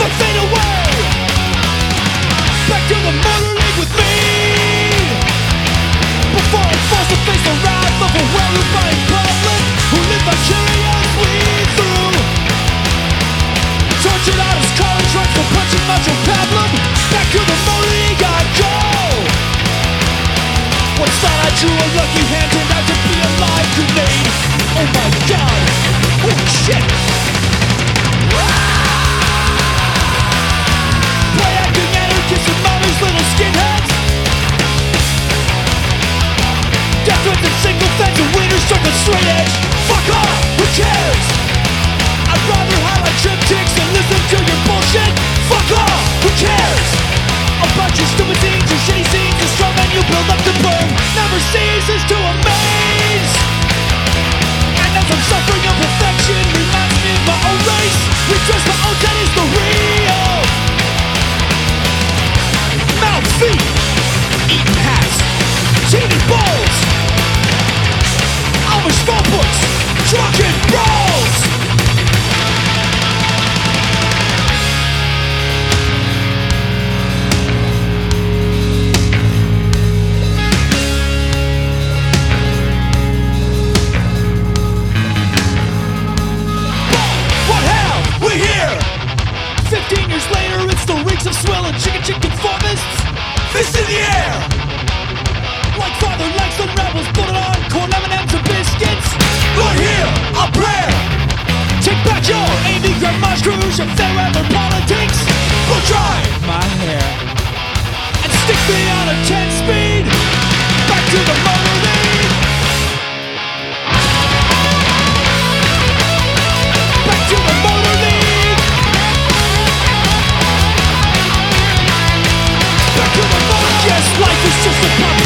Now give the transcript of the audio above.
I fade away. Back to the league with me. Before I force to face the wrath of a well-refined public who live vicariously through. Tortured for punching pablum. Back to the league I go. Thought I drew a lucky hand, turned out to be a live grenade. It's of swill and chicken chicken conformists. Fist in the air! Like father, like some rebels, put it on corn, M&M's and biscuits. We're here, a prayer! Take back your AV grandma's cruise and forever politics. Life is just a puppet.